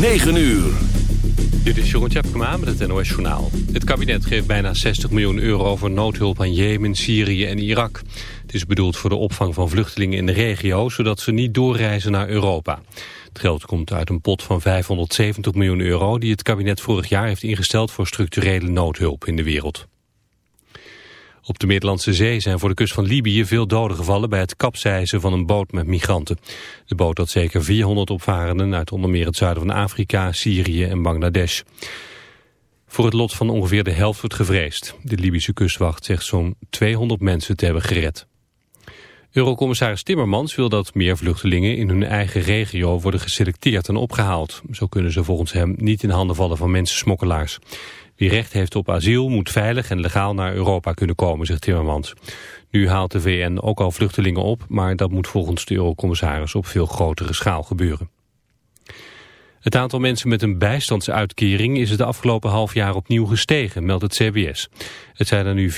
9 uur. Dit is Jeroen Tjepkema met het NOS Journaal. Het kabinet geeft bijna 60 miljoen euro voor noodhulp aan Jemen, Syrië en Irak. Het is bedoeld voor de opvang van vluchtelingen in de regio... zodat ze niet doorreizen naar Europa. Het geld komt uit een pot van 570 miljoen euro... die het kabinet vorig jaar heeft ingesteld voor structurele noodhulp in de wereld. Op de Middellandse Zee zijn voor de kust van Libië veel doden gevallen bij het kapseizen van een boot met migranten. De boot had zeker 400 opvarenden uit onder meer het zuiden van Afrika, Syrië en Bangladesh. Voor het lot van ongeveer de helft wordt gevreesd. De Libische kustwacht zegt zo'n 200 mensen te hebben gered. Eurocommissaris Timmermans wil dat meer vluchtelingen in hun eigen regio worden geselecteerd en opgehaald. Zo kunnen ze volgens hem niet in handen vallen van mensensmokkelaars. Wie recht heeft op asiel moet veilig en legaal naar Europa kunnen komen, zegt Timmermans. Nu haalt de VN ook al vluchtelingen op, maar dat moet volgens de eurocommissaris op veel grotere schaal gebeuren. Het aantal mensen met een bijstandsuitkering is het afgelopen half jaar opnieuw gestegen, meldt het CBS. Het zijn er nu 447.000,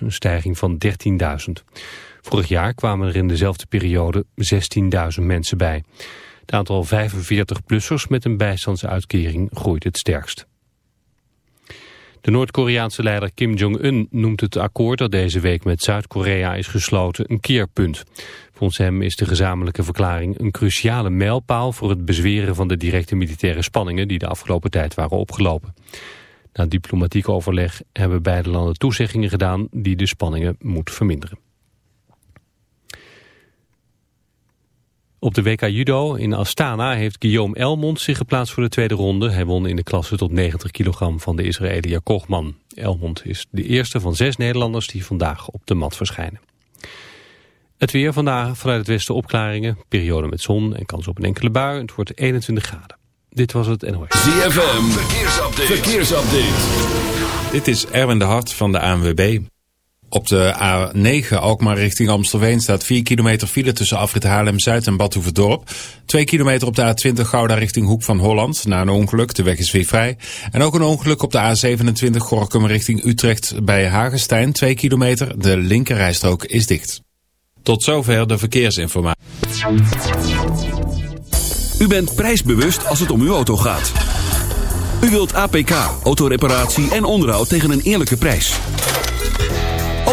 een stijging van 13.000. Vorig jaar kwamen er in dezelfde periode 16.000 mensen bij. Het aantal 45-plussers met een bijstandsuitkering groeit het sterkst. De Noord-Koreaanse leider Kim Jong-un noemt het akkoord dat deze week met Zuid-Korea is gesloten een keerpunt. Volgens hem is de gezamenlijke verklaring een cruciale mijlpaal voor het bezweren van de directe militaire spanningen die de afgelopen tijd waren opgelopen. Na diplomatiek overleg hebben beide landen toezeggingen gedaan die de spanningen moet verminderen. Op de WK Judo in Astana heeft Guillaume Elmond zich geplaatst voor de tweede ronde. Hij won in de klasse tot 90 kilogram van de Israëliër Kochman. Elmond is de eerste van zes Nederlanders die vandaag op de mat verschijnen. Het weer vandaag vanuit het westen opklaringen, periode met zon en kans op een enkele bui. Het wordt 21 graden. Dit was het NOS. ZFM, verkeersupdate. verkeersupdate. Dit is Erwin de Hart van de ANWB. Op de A9 Alkmaar richting Amstelveen staat 4 kilometer file tussen Afrit Haarlem-Zuid en Badhoevedorp. 2 kilometer op de A20 Gouda richting Hoek van Holland. Na een ongeluk, de weg is weer vrij. En ook een ongeluk op de A27 Gorkum richting Utrecht bij Hagestein. 2 kilometer, de linkerrijstrook is dicht. Tot zover de verkeersinformatie. U bent prijsbewust als het om uw auto gaat. U wilt APK, autoreparatie en onderhoud tegen een eerlijke prijs.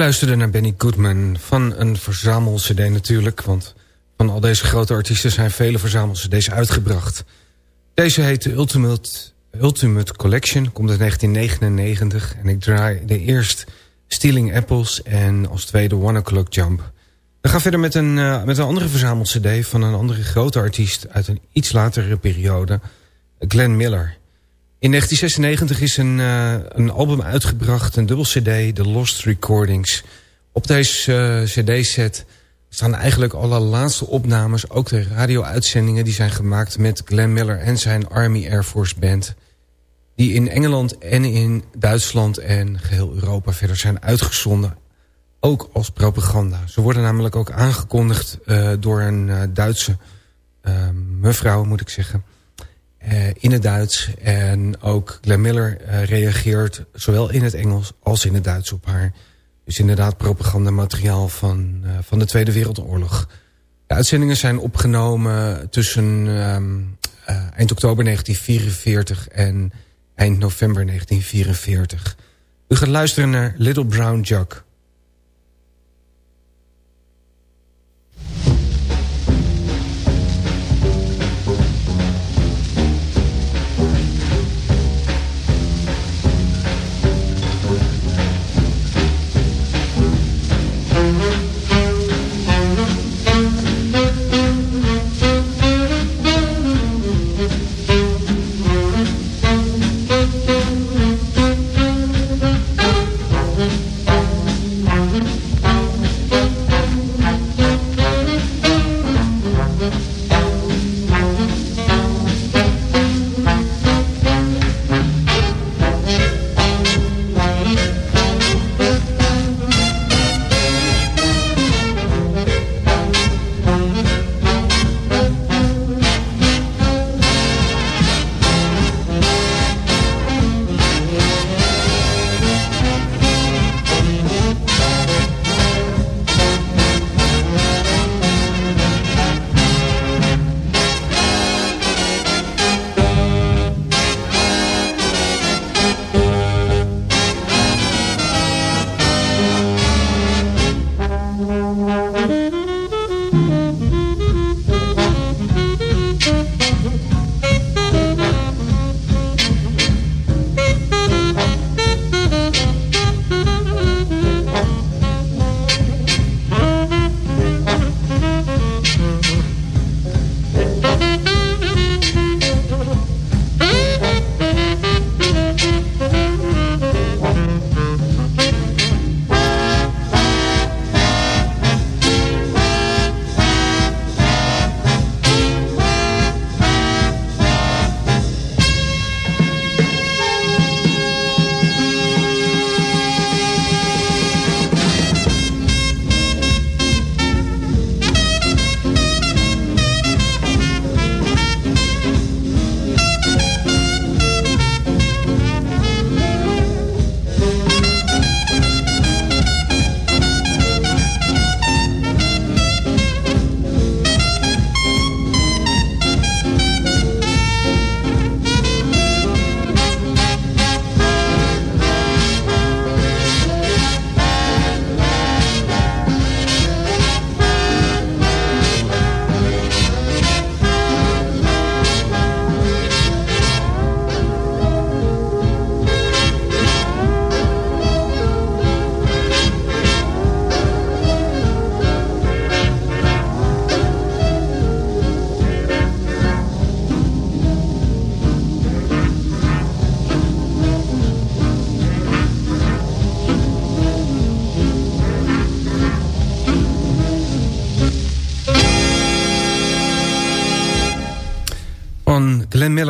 Luisterden naar Benny Goodman van een verzamel-cd natuurlijk... want van al deze grote artiesten zijn vele verzamel-cd's uitgebracht. Deze heet de Ultimate, Ultimate Collection, komt uit 1999... en ik draai de eerst Stealing Apples en als tweede One O'Clock Jump. We gaan verder met een, uh, met een andere verzamel-cd van een andere grote artiest... uit een iets latere periode, Glenn Miller... In 1996 is een, uh, een album uitgebracht, een dubbel cd, The Lost Recordings. Op deze uh, cd-set staan eigenlijk alle laatste opnames... ook de radio-uitzendingen die zijn gemaakt met Glenn Miller en zijn Army Air Force Band... die in Engeland en in Duitsland en geheel Europa verder zijn uitgezonden. Ook als propaganda. Ze worden namelijk ook aangekondigd uh, door een Duitse mevrouw, moet ik zeggen... Uh, in het Duits. En ook Glenn Miller uh, reageert zowel in het Engels als in het Duits op haar. Dus inderdaad propagandamateriaal van, uh, van de Tweede Wereldoorlog. De uitzendingen zijn opgenomen tussen um, eind oktober 1944 en eind november 1944. U gaat luisteren naar Little Brown Jug.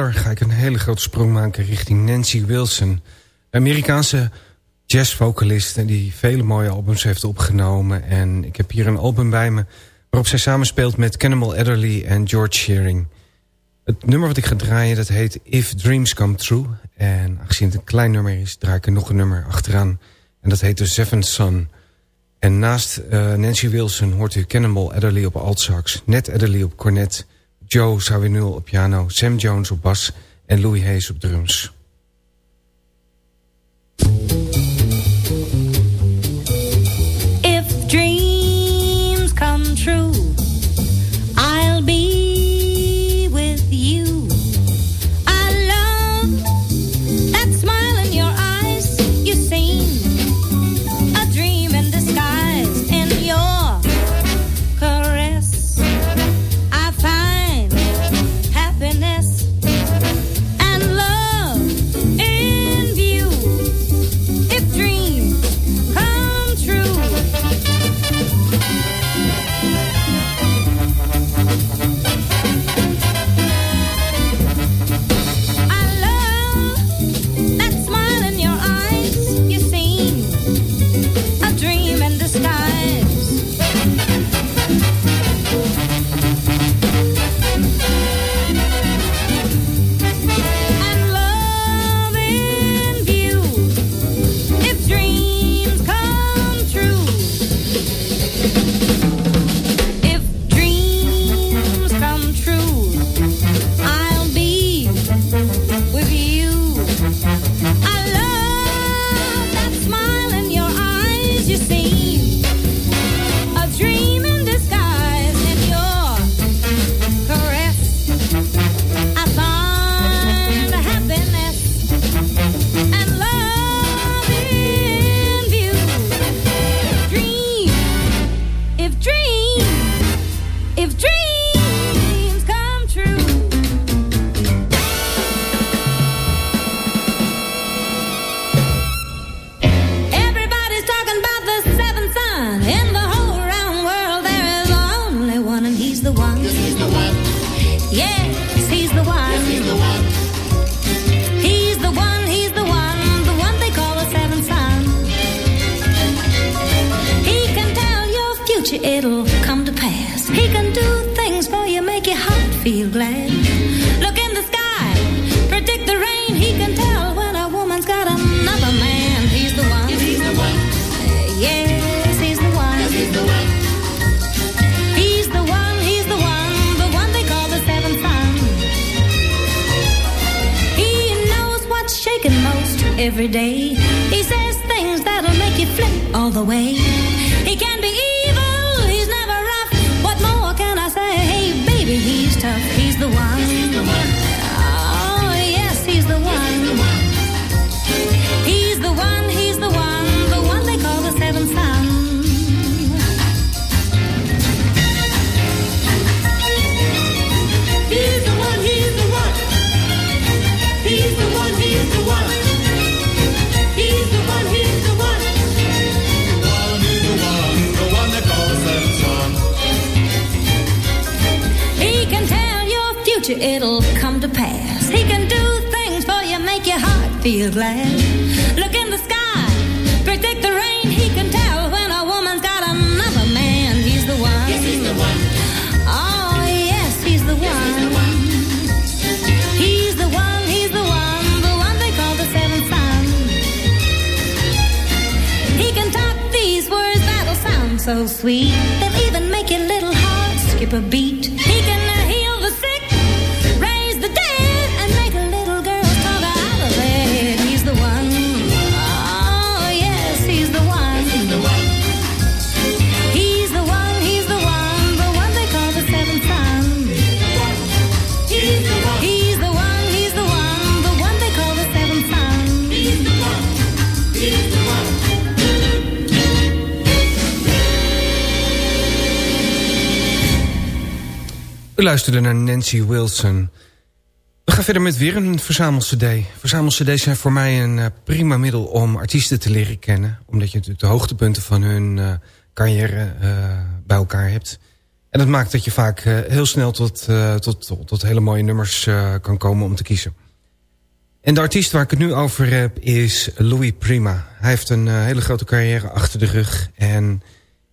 Ga ik een hele grote sprong maken richting Nancy Wilson. Amerikaanse jazzvocalist die vele mooie albums heeft opgenomen. En ik heb hier een album bij me waarop zij samenspeelt met Cannibal Adderley en George Shearing. Het nummer wat ik ga draaien dat heet If Dreams Come True. En aangezien het een klein nummer is, draai ik er nog een nummer achteraan. En dat heet The Seventh Son. En naast uh, Nancy Wilson hoort u Cannibal Adderley op altsax, Ned Adderley op cornet... Joe Zawinul op piano, Sam Jones op bas en Louis Hayes op drums. Future, it'll come to pass. He can do things for you, make your heart feel glad. Look in the sky, predict the rain. He can tell when a woman's got another man. He's the one. He's the one. Uh, yes, he's the one. He's the one. He's the one. He's the one. The one they call the seventh son. He knows what's shaking most every day. He says things that'll make you flip all the way. Future, it'll come to pass. He can do things for you, make your heart feel glad. Look in the sky, predict the rain. He can tell when a woman's got another man. He's the one. Yes, he's the one. Oh, yes, he's the one. He's the one, he's the one, the one they call the seventh son. He can talk these words that'll sound so sweet. They'll even make your little heart skip a beat. U luisterde naar Nancy Wilson. We gaan verder met weer een verzamel-cd. Verzamel-cd's zijn voor mij een eh, prima middel om artiesten te leren kennen. Omdat je natuurlijk de hoogtepunten van hun eh, carrière eh, bij elkaar hebt. En dat maakt dat je vaak heel snel tot, tot, tot, tot hele mooie nummers kan komen om te kiezen. En de artiest waar ik het nu over heb is Louis Prima. Hij heeft een hele grote carrière achter de rug. En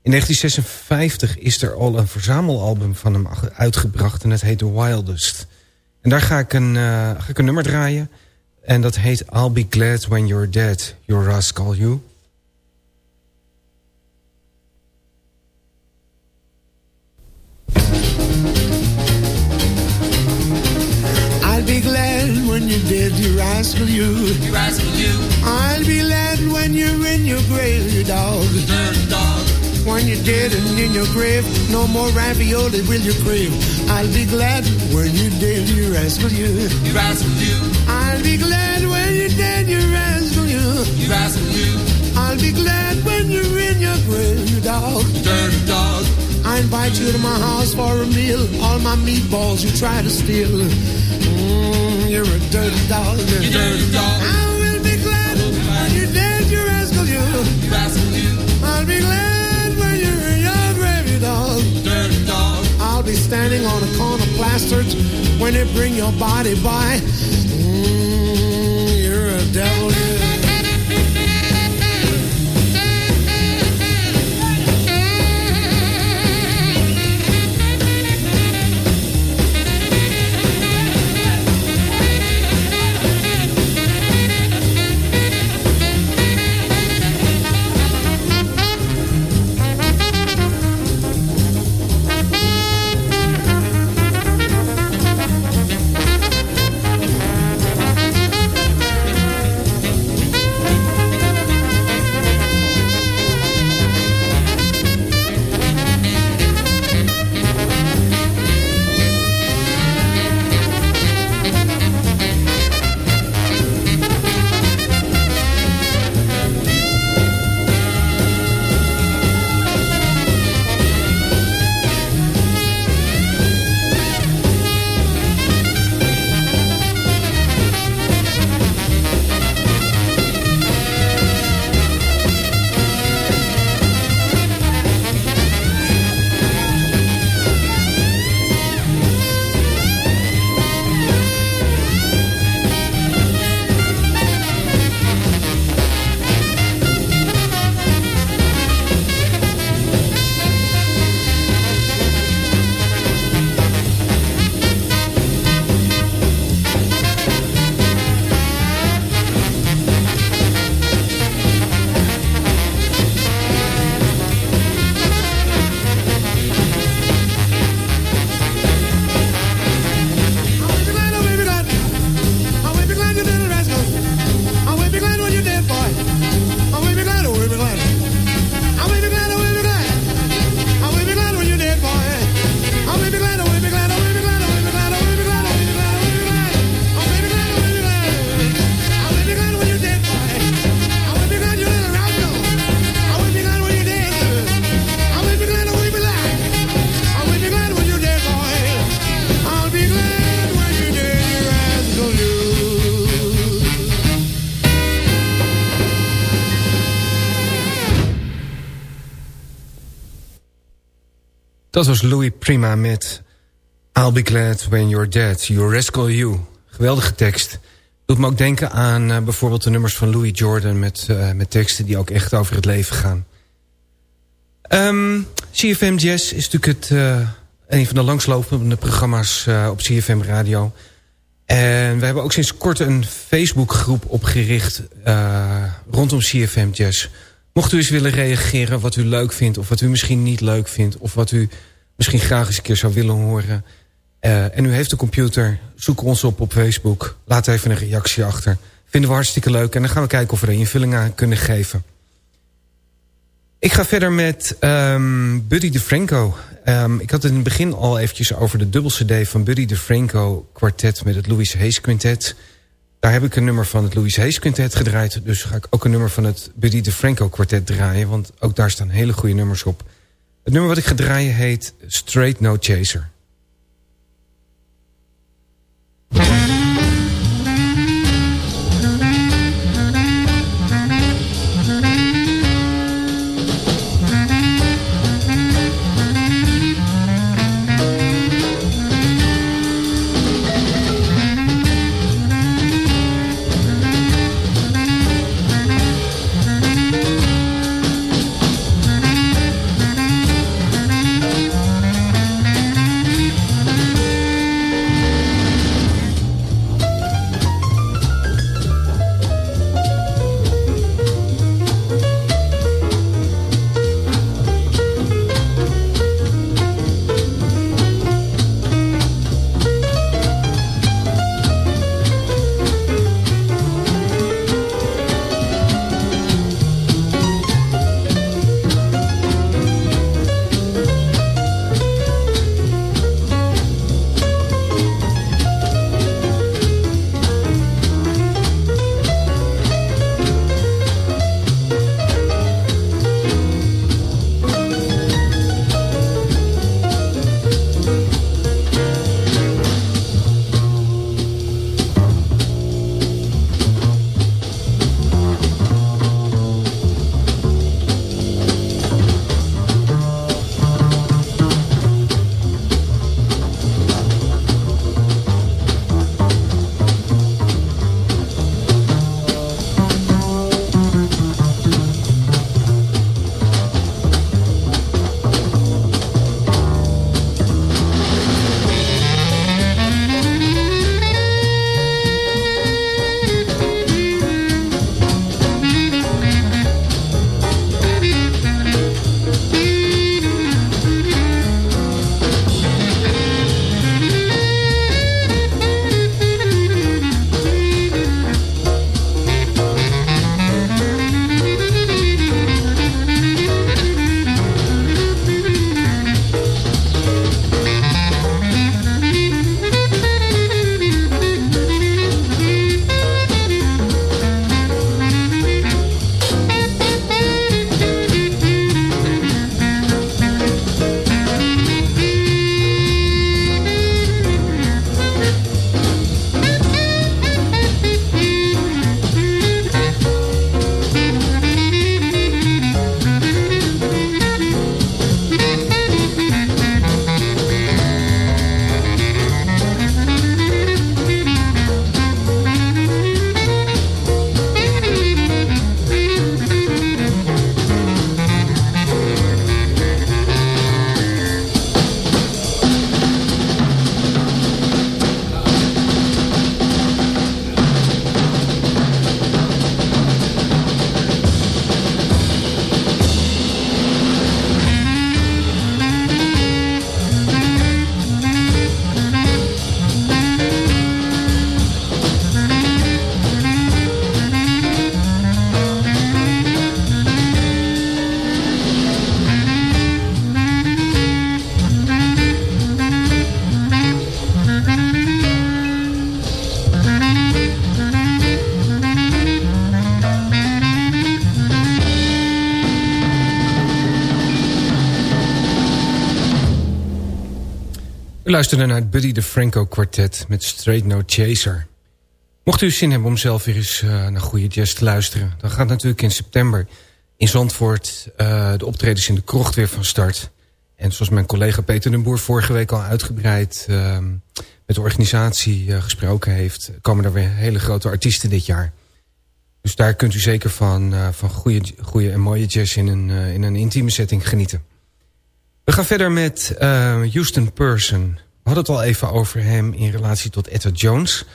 in 1956 is er al een verzamelalbum van hem ach- uitgebracht. En het heet The Wildest. En daar ga ik een, eh, ga ik een nummer draaien. En dat heet I'll Be Glad When You're Dead, You Rascal You. I'll be glad when you're dead, you rascal you. You rascal you. I'll be glad when you're in your grave, you dog. Dirty dog. When you're dead and in your grave, no more ravioli will you crave. I'll be glad when you're dead, you rascal you. You rascal you. I'll be glad when you're dead, you rascal you. You rascal you. I'll be glad when you're in your grave, you dog. Dirty dog. I invite you to my house for a meal. All my meatballs you try to steal. Mm, you're a dirty dog. You dirty dog. I will be glad when you're dead, you rascal you. You rascal be standing on a corner plastered when they bring your body by. Mm, you're a devil. Dat was Louis Prima met I'll be glad when you're dead, you rascal you. Geweldige tekst. Doet me ook denken aan uh, bijvoorbeeld de nummers van Louis Jordan... Met, uh, met teksten die ook echt over het leven gaan. CFM Jazz is natuurlijk het, uh, een van de langslopende programma's op CFM Radio. En we hebben ook sinds kort een Facebookgroep opgericht rondom CFM Jazz... Mocht u eens willen reageren wat u leuk vindt... of wat u misschien niet leuk vindt... of wat u misschien graag eens een keer zou willen horen... Uh, en u heeft een computer, zoek ons op op Facebook. Laat even een reactie achter. Vinden we hartstikke leuk. En dan gaan we kijken of we er een invulling aan kunnen geven. Ik ga verder met um, Buddy DeFranco. Um, ik had het in het begin al eventjes over de dubbel cd van Buddy DeFranco kwartet... met het Louis Hayes Quintet... Daar heb ik een nummer van het Louis Hayes Quintet gedraaid. Dus ga ik ook een nummer van het Buddy DeFranco kwartet draaien. Want ook daar staan hele goede nummers op. Het nummer wat ik ga draaien heet Straight No Chaser. We luisteren naar het Buddy de Franco kwartet met Straight No Chaser. Mocht u zin hebben om zelf weer eens uh, naar goede jazz te luisteren... dan gaat natuurlijk in september in Zandvoort uh, de optredens in de krocht weer van start. En zoals mijn collega Peter den Boer vorige week al uitgebreid uh, met de organisatie uh, gesproken heeft... komen er weer hele grote artiesten dit jaar. Dus daar kunt u zeker van, van goede, goede en mooie jazz in een, in een intieme setting genieten. We gaan verder met Houston Person. Hadden het al even over hem in relatie tot Etta Jones.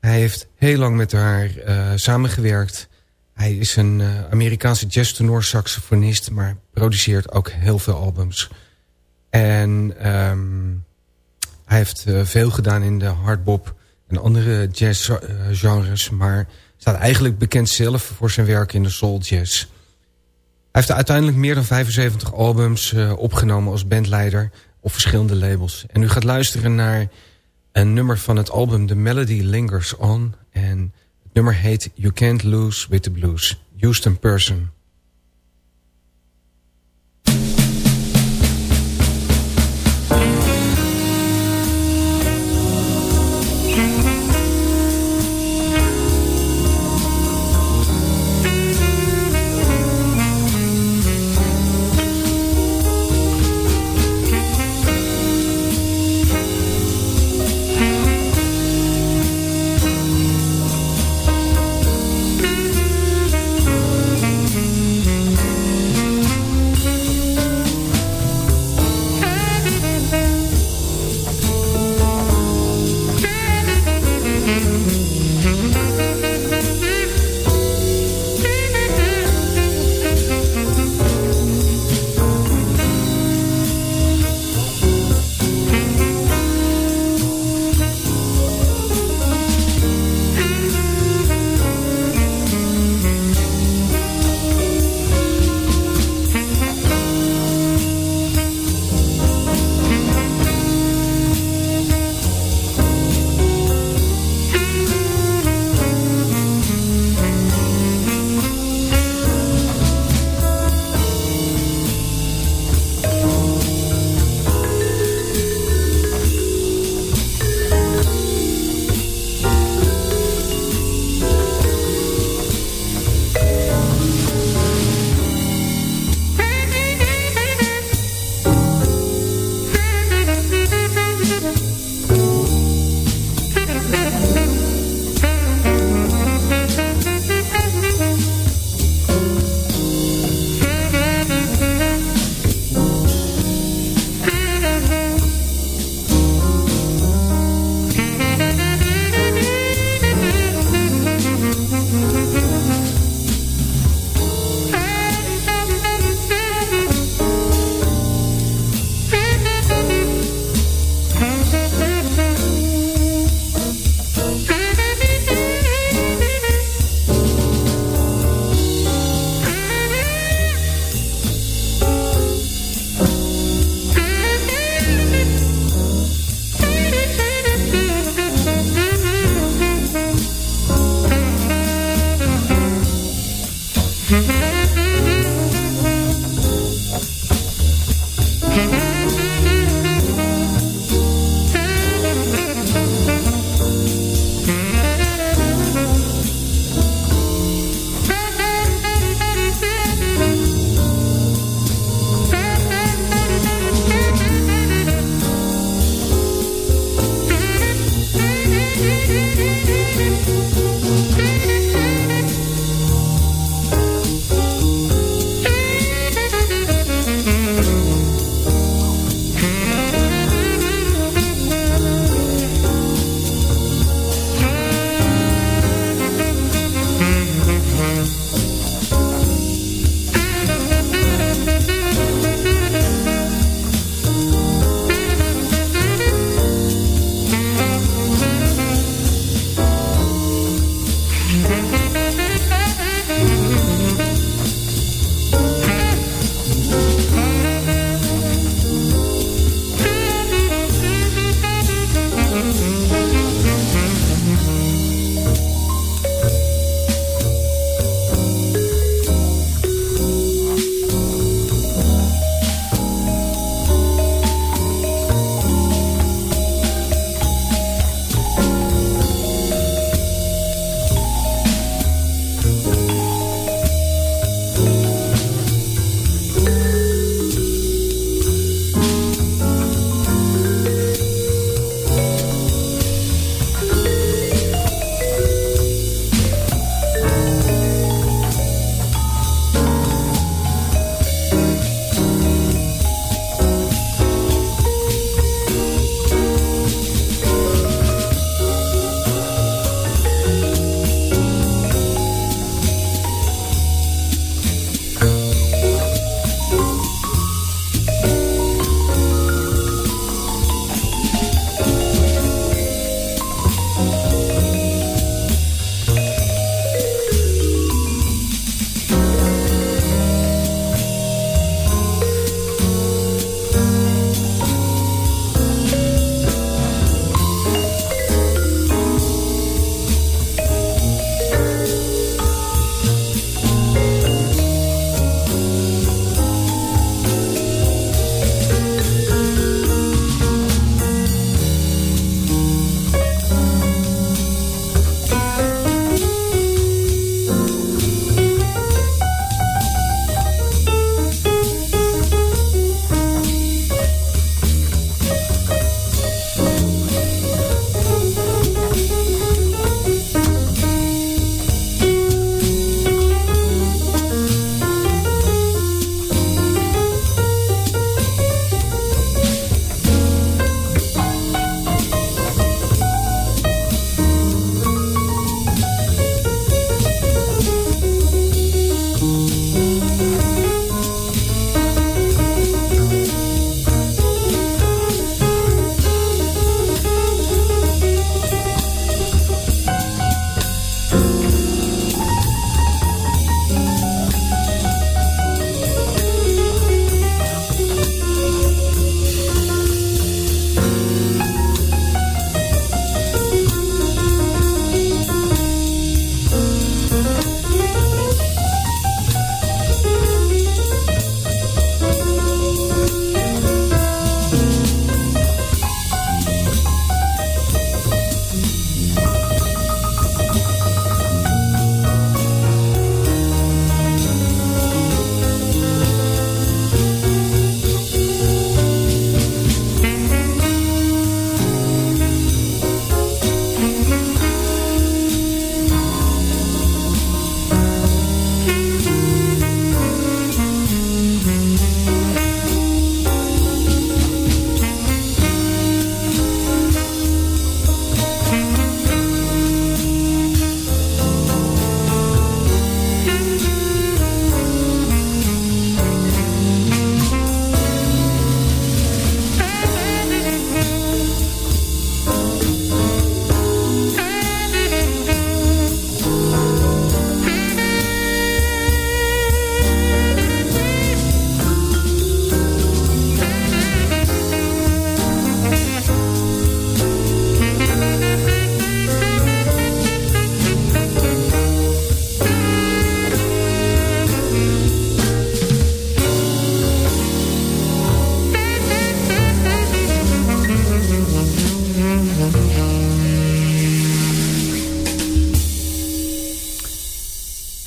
Hij heeft heel lang met haar samengewerkt... Hij is een uh, Amerikaanse jazz-tenor-saxofonist... maar produceert ook heel veel albums. En um, hij heeft uh, veel gedaan in de hardbop en andere jazzgenres... maar staat eigenlijk bekend zelf voor zijn werk in de soul jazz. Hij heeft uiteindelijk meer dan 75 albums opgenomen als bandleider... op verschillende labels. En u gaat luisteren naar een nummer van het album The Melody Lingers On... en nummer heet You Can't Lose With The Blues. Houston Person.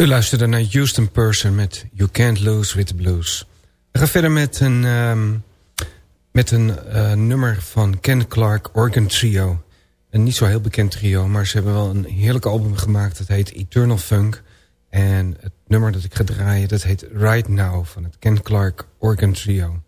U luisterde naar Houston Person met You Can't Lose With The Blues. We gaan verder met een, um, met een uh, nummer van Ken Clark Organ Trio. Een niet zo heel bekend trio, maar ze hebben wel een heerlijk album gemaakt. Dat heet Eternal Funk. En het nummer dat ik ga draaien, dat heet Right Now van het Ken Clark Organ Trio.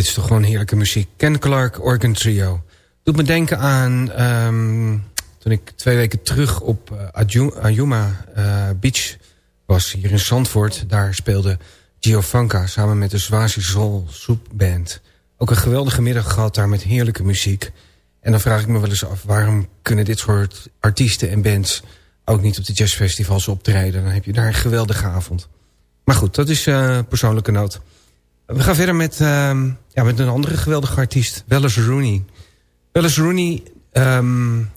Dit is toch gewoon heerlijke muziek. Ken Clark, Organ Trio. Doet me denken aan... ehm, toen ik twee weken terug op uh, Ayuma uh, Beach was, hier in Zandvoort. Daar speelde Giovanka samen met de Swazi Soul Soup Band. Ook een geweldige middag gehad daar met heerlijke muziek. En dan vraag ik me wel eens af... waarom kunnen dit soort artiesten en bands... ook niet op de jazzfestivals optreden? Dan heb je daar een geweldige avond. Maar goed, dat is uh, persoonlijke noot. We gaan verder met, uh, ja, met een andere geweldige artiest. Wallace Rooney. Wallace Rooney um,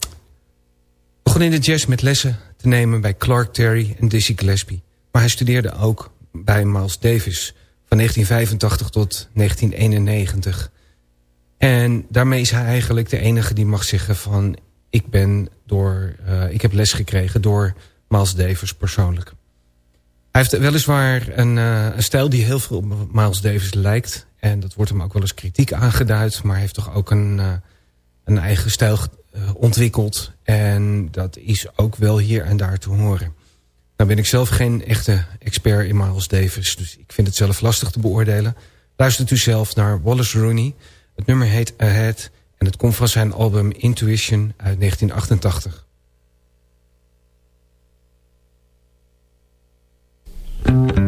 begon in de jazz met lessen te nemen... bij Clark Terry en Dizzy Gillespie. Maar hij studeerde ook bij Miles Davis... van 1985 tot 1991. En daarmee is hij eigenlijk de enige die mag zeggen van... ik, ben door, uh, ik heb les gekregen door Miles Davis persoonlijk. Hij heeft weliswaar een, uh, een stijl die heel veel op Miles Davis lijkt. En dat wordt hem ook wel eens kritiek aangeduid. Maar heeft toch ook een, uh, een eigen stijl ontwikkeld. En dat is ook wel hier en daar te horen. Nou ben ik zelf geen echte expert in Miles Davis. Dus ik vind het zelf lastig te beoordelen. Luistert u zelf naar Wallace Rooney. Het nummer heet Ahead. En het komt van zijn album Intuition uit 1988. Thank you.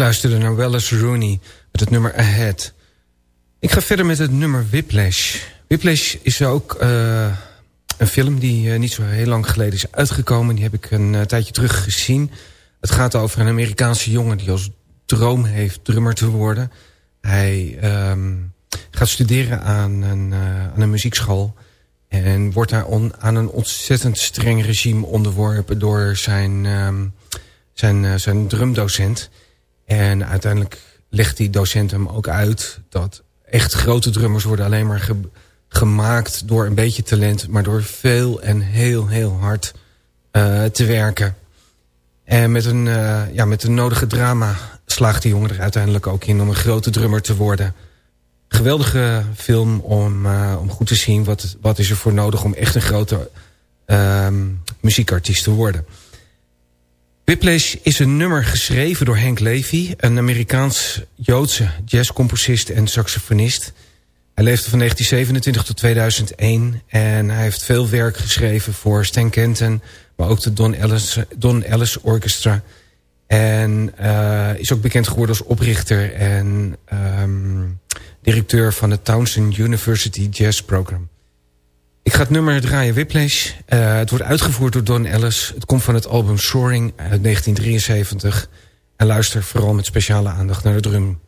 Luisterde naar Wallace Rooney met het nummer Ahead. Ik ga verder met het nummer Whiplash. Whiplash is ook uh, een film die uh, niet zo heel lang geleden is uitgekomen. Die heb ik een uh, tijdje terug gezien. Het gaat over een Amerikaanse jongen die als droom heeft drummer te worden. Hij um, gaat studeren aan een, aan een muziekschool... en wordt daar aan een ontzettend streng regime onderworpen... door zijn, um, zijn, zijn drumdocent... En uiteindelijk legt die docent hem ook uit... dat echt grote drummers worden alleen maar ge gemaakt door een beetje talent... maar door veel en heel, heel hard uh, te werken. En met een, uh, ja, met een nodige drama slaagt die jongen er uiteindelijk ook in... om een grote drummer te worden. Geweldige film om, uh, om goed te zien... Wat, wat is er voor nodig om echt een grote muziekartiest te worden... Whiplash is een nummer geschreven door Hank Levy... een Amerikaans-Joodse jazzcomposist en saxofonist. Hij leefde van 1927 tot 2001... en hij heeft veel werk geschreven voor Stan Kenton... maar ook de Don Ellis, Don Ellis Orchestra... en uh, is ook bekend geworden als oprichter... en um, directeur van het Townsend University Jazz Program. Ik ga het nummer draaien Whiplash. Uh, het wordt uitgevoerd door Don Ellis. Het komt van het album Soaring uit 1973. En luister vooral met speciale aandacht naar de drum.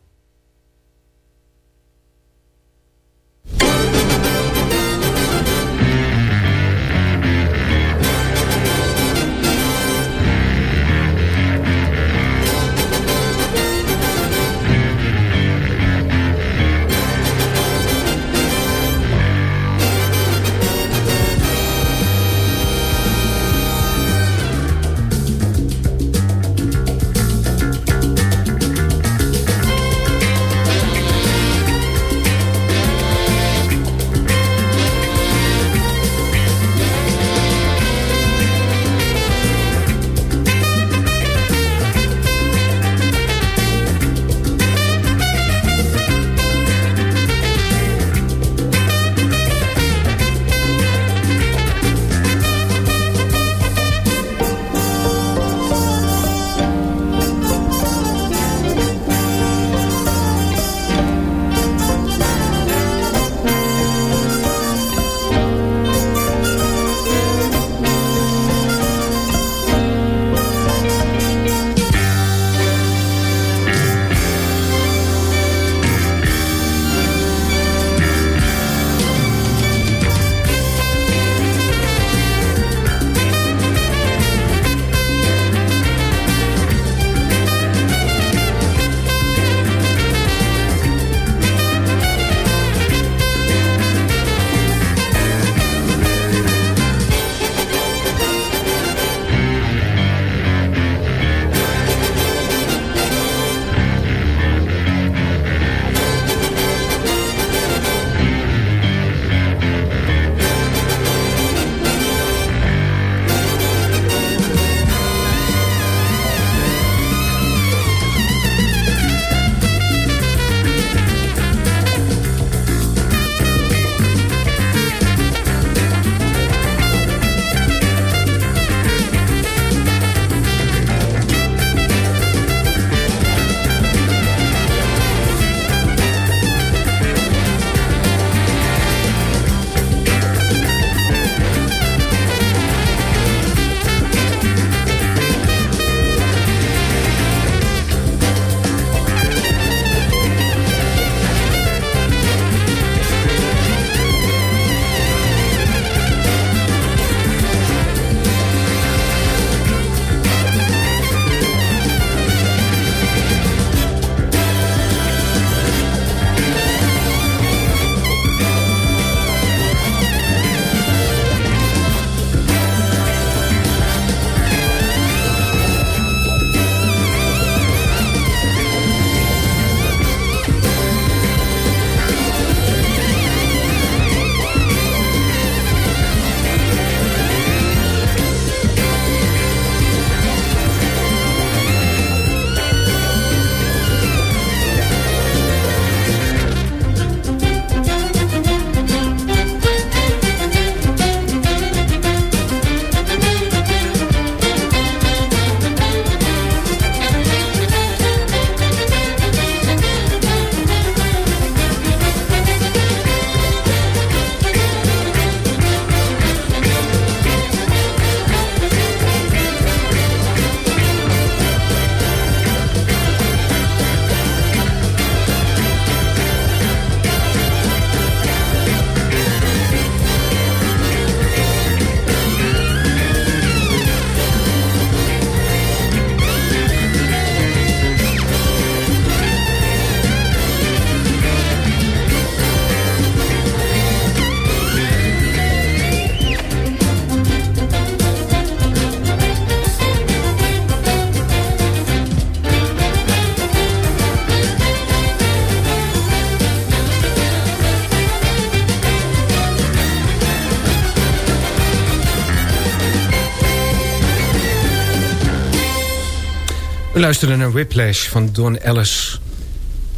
We luisteren naar Whiplash van Don Ellis.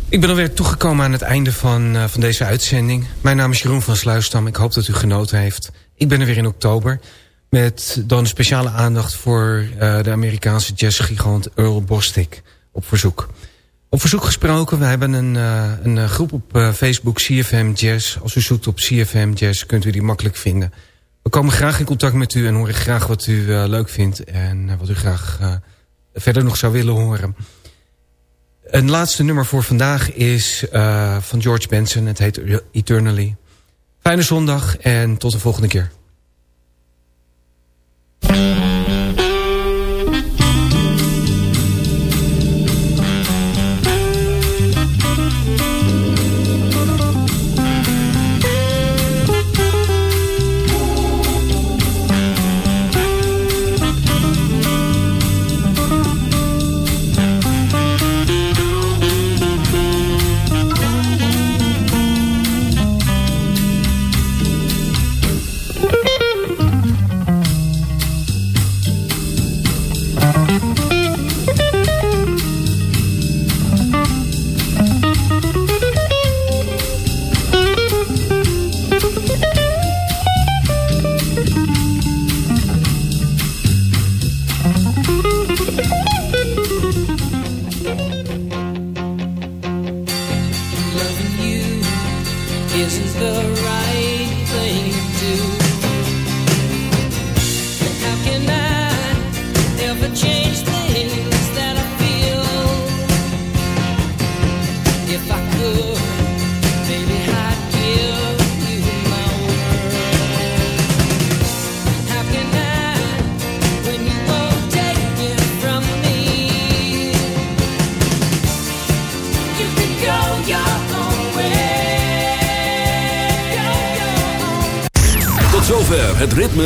Ik ben alweer toegekomen aan het einde van, uh, van deze uitzending. Mijn naam is Jeroen van Sluisdam. Ik hoop dat u genoten heeft. Ik ben er weer in oktober. Met dan speciale aandacht voor uh, de Amerikaanse jazzgigant Earl Bostic. Op verzoek. Op verzoek gesproken, we hebben een, uh, een groep op Facebook CFM Jazz. Als u zoekt op CFM Jazz kunt u die makkelijk vinden. We komen graag in contact met u en horen graag wat u leuk vindt. En wat u graag verder nog zou willen horen. Een laatste nummer voor vandaag is uh, van George Benson. Het heet Eternally. Fijne zondag en tot de volgende keer.